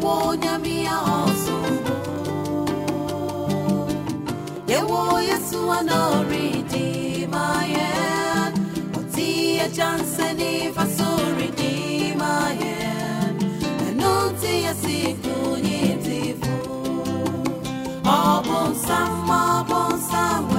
Yewo nyamia osugo Yewo Yesu anoridi maye. Otie chanseni fasoridi maye. Enunti yesiku nyitifu Obonsam, obonsam, obonsam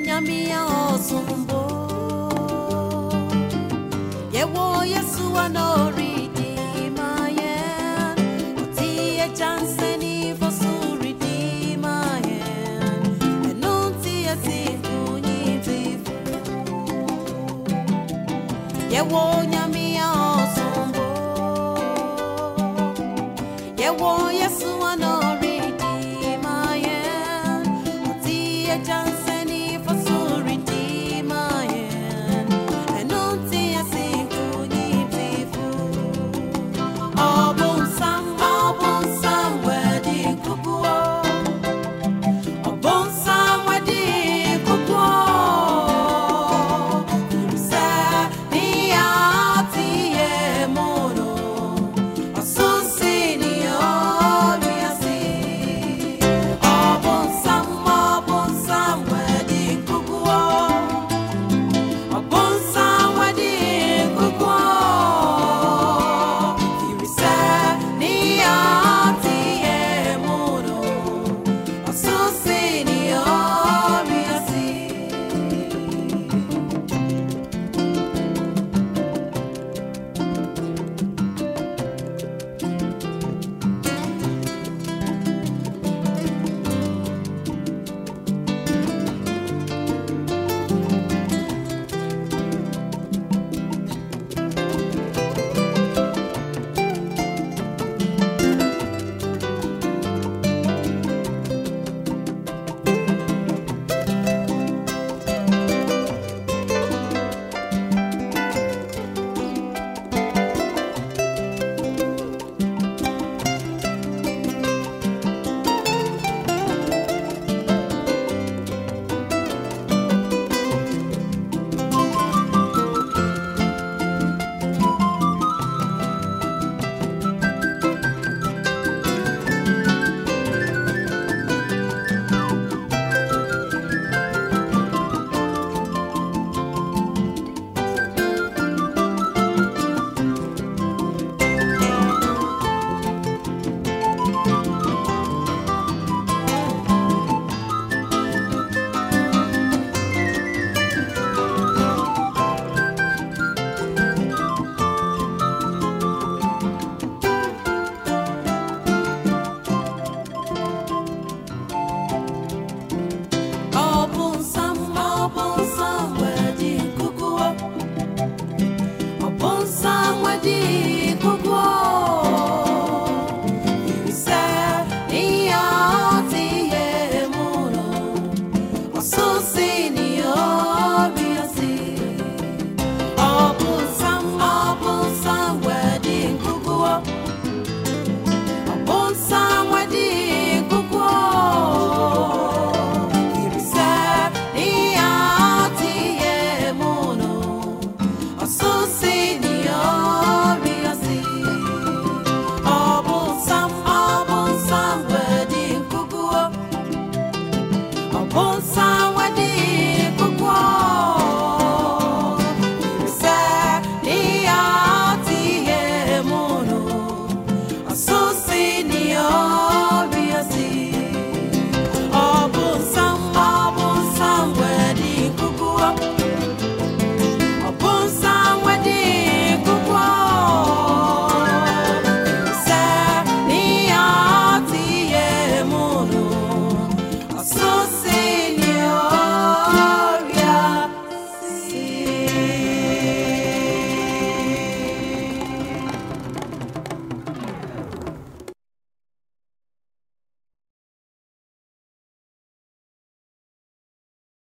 kunyambia osumbo. Yewo yesu anoridima ye otiye chanse ni fosu ridima ye enuntiye sifu nyitifu yewo nyambia osumbo. Yewo yesu